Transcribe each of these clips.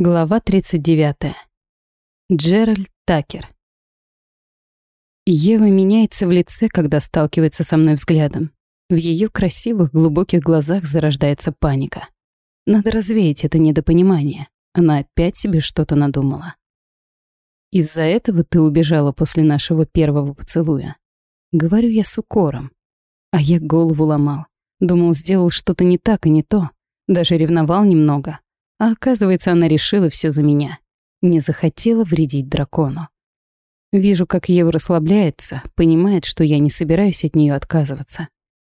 Глава 39. Джеральд Такер. Ева меняется в лице, когда сталкивается со мной взглядом. В ее красивых, глубоких глазах зарождается паника. Надо развеять это недопонимание. Она опять себе что-то надумала. Из-за этого ты убежала после нашего первого поцелуя. Говорю я с укором. А я голову ломал. Думал, сделал что-то не так и не то. Даже ревновал немного. А оказывается, она решила все за меня. Не захотела вредить дракону. Вижу, как Ева расслабляется, понимает, что я не собираюсь от нее отказываться.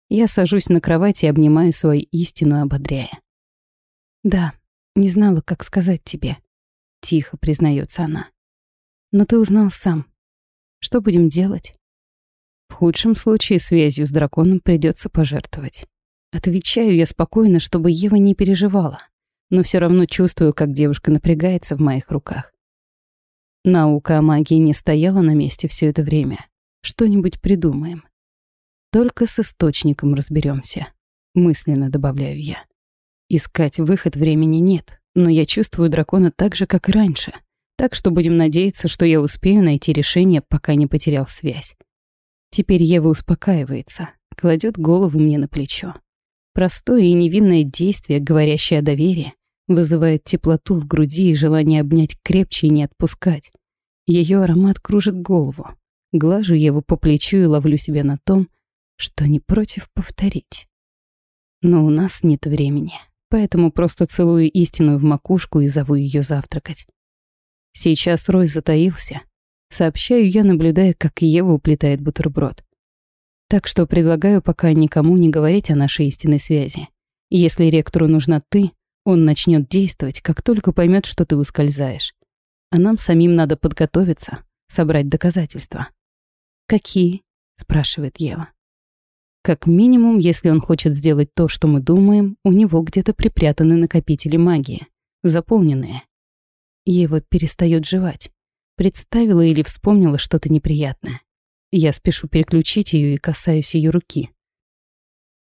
Я сажусь на кровать и обнимаю свою истину, ободряя. «Да, не знала, как сказать тебе», — тихо признается она. «Но ты узнал сам. Что будем делать?» В худшем случае связью с драконом придется пожертвовать. Отвечаю я спокойно, чтобы Ева не переживала но все равно чувствую, как девушка напрягается в моих руках. Наука о магии не стояла на месте все это время. Что-нибудь придумаем. Только с источником разберемся. Мысленно добавляю я. Искать выход времени нет, но я чувствую дракона так же, как и раньше. Так что будем надеяться, что я успею найти решение, пока не потерял связь. Теперь Ева успокаивается, кладет голову мне на плечо. Простое и невинное действие, говорящее о доверии, вызывает теплоту в груди и желание обнять крепче и не отпускать. Ее аромат кружит голову. Глажу его по плечу и ловлю себя на том, что не против повторить. Но у нас нет времени, поэтому просто целую истину в макушку и зову ее завтракать. Сейчас Рой затаился. Сообщаю я, наблюдая, как Ева уплетает бутерброд. Так что предлагаю пока никому не говорить о нашей истинной связи. Если ректору нужна ты, он начнет действовать, как только поймет, что ты ускользаешь. А нам самим надо подготовиться, собрать доказательства. «Какие?» — спрашивает Ева. Как минимум, если он хочет сделать то, что мы думаем, у него где-то припрятаны накопители магии, заполненные. Ева перестает жевать. Представила или вспомнила что-то неприятное. Я спешу переключить ее и касаюсь ее руки.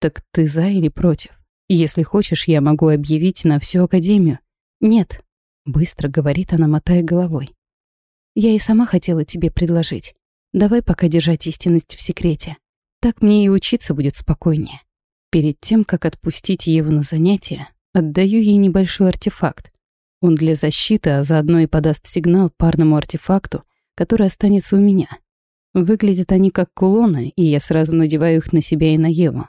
«Так ты за или против?» Если хочешь, я могу объявить на всю Академию. Нет, быстро говорит она, мотая головой. Я и сама хотела тебе предложить. Давай пока держать истинность в секрете. Так мне и учиться будет спокойнее. Перед тем, как отпустить Еву на занятия, отдаю ей небольшой артефакт. Он для защиты, а заодно и подаст сигнал парному артефакту, который останется у меня. Выглядят они как кулоны, и я сразу надеваю их на себя и на Еву.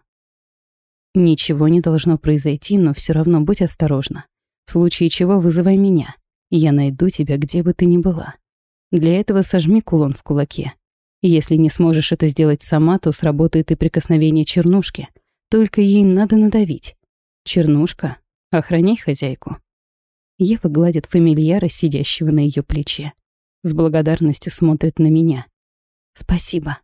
Ничего не должно произойти, но все равно будь осторожна. В случае чего вызывай меня. Я найду тебя, где бы ты ни была. Для этого сожми кулон в кулаке. Если не сможешь это сделать сама, то сработает и прикосновение чернушки. Только ей надо надавить. Чернушка, охраняй хозяйку. Ева гладит фамильяра, сидящего на ее плече. С благодарностью смотрит на меня. Спасибо.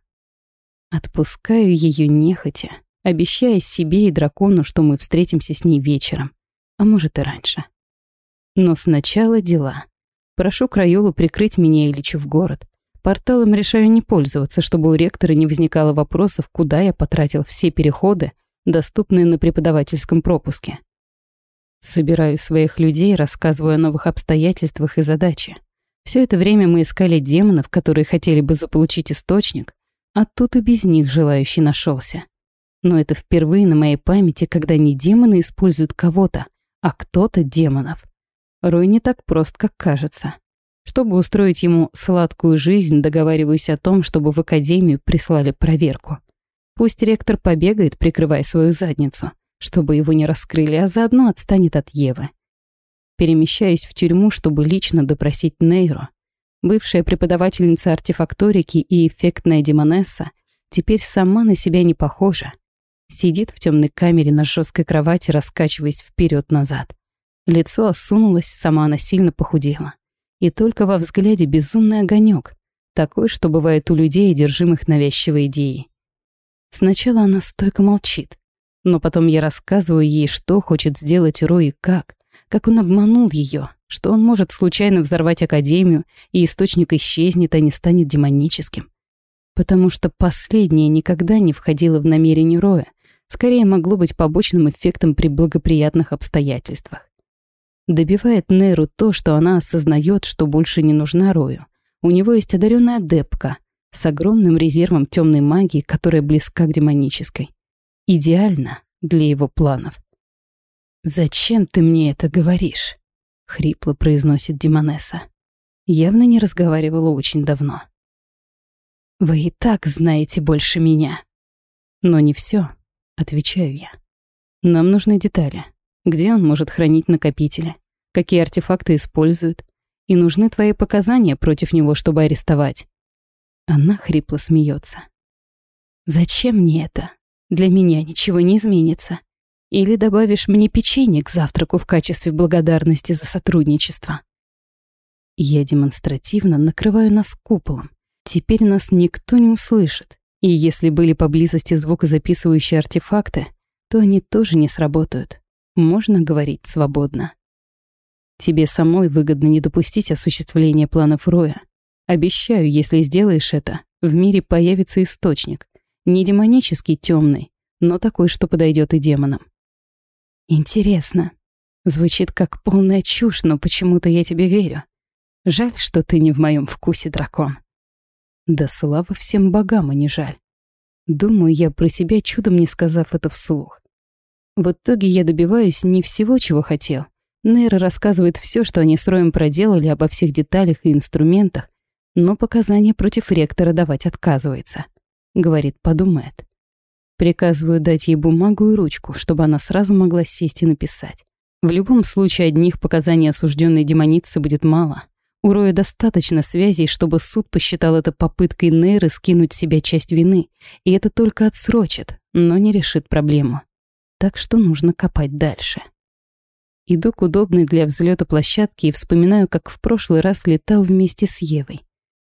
Отпускаю ее нехотя обещая себе и дракону, что мы встретимся с ней вечером, а может и раньше. Но сначала дела. Прошу Крайолу прикрыть меня и лечу в город. Порталом решаю не пользоваться, чтобы у ректора не возникало вопросов, куда я потратил все переходы, доступные на преподавательском пропуске. Собираю своих людей, рассказываю о новых обстоятельствах и задаче. Все это время мы искали демонов, которые хотели бы заполучить источник, а тут и без них желающий нашелся. Но это впервые на моей памяти, когда не демоны используют кого-то, а кто-то демонов. Рой не так прост, как кажется. Чтобы устроить ему сладкую жизнь, договариваюсь о том, чтобы в академию прислали проверку. Пусть ректор побегает, прикрывая свою задницу, чтобы его не раскрыли, а заодно отстанет от Евы. Перемещаюсь в тюрьму, чтобы лично допросить Нейро. Бывшая преподавательница артефакторики и эффектная демонесса теперь сама на себя не похожа. Сидит в темной камере на жесткой кровати, раскачиваясь вперед назад Лицо осунулось, сама она сильно похудела. И только во взгляде безумный огонек, такой, что бывает у людей, одержимых навязчивой идеей. Сначала она стойко молчит, но потом я рассказываю ей, что хочет сделать Рой и как, как он обманул ее, что он может случайно взорвать Академию, и источник исчезнет, а не станет демоническим. Потому что последнее никогда не входило в намерение Роя, скорее могло быть побочным эффектом при благоприятных обстоятельствах. Добивает Нейру то, что она осознает, что больше не нужна Рою. У него есть одаренная адепка с огромным резервом темной магии, которая близка к демонической. Идеально для его планов. «Зачем ты мне это говоришь?» — хрипло произносит Демонесса. Явно не разговаривала очень давно. «Вы и так знаете больше меня». «Но не все, отвечаю я. «Нам нужны детали где он может хранить накопители, какие артефакты использует, и нужны твои показания против него, чтобы арестовать. Она хрипло смеется. «Зачем мне это? Для меня ничего не изменится. Или добавишь мне печенье к завтраку в качестве благодарности за сотрудничество?» Я демонстративно накрываю нас куполом. Теперь нас никто не услышит. И если были поблизости звукозаписывающие артефакты, то они тоже не сработают можно говорить свободно. Тебе самой выгодно не допустить осуществления планов Роя. Обещаю, если сделаешь это, в мире появится источник. Не демонический темный, но такой, что подойдет и демонам. Интересно. Звучит как полная чушь, но почему-то я тебе верю. Жаль, что ты не в моем вкусе, дракон. Да слава всем богам, а не жаль. Думаю, я про себя чудом не сказав это вслух. В итоге я добиваюсь не всего, чего хотел. Нейра рассказывает все, что они с Роем проделали обо всех деталях и инструментах, но показания против ректора давать отказывается. Говорит, подумает. Приказываю дать ей бумагу и ручку, чтобы она сразу могла сесть и написать. В любом случае, одних показаний осужденной демоницы будет мало. У Роя достаточно связей, чтобы суд посчитал это попыткой Нейры скинуть с себя часть вины, и это только отсрочит, но не решит проблему так что нужно копать дальше. Иду к удобной для взлета площадке и вспоминаю, как в прошлый раз летал вместе с Евой.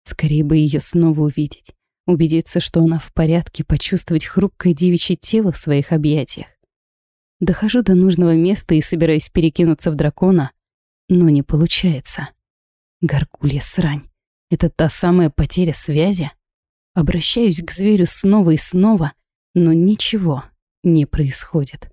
Скорее бы ее снова увидеть, убедиться, что она в порядке, почувствовать хрупкое девичье тело в своих объятиях. Дохожу до нужного места и собираюсь перекинуться в дракона, но не получается. Горгулья срань. Это та самая потеря связи? Обращаюсь к зверю снова и снова, но ничего не происходит.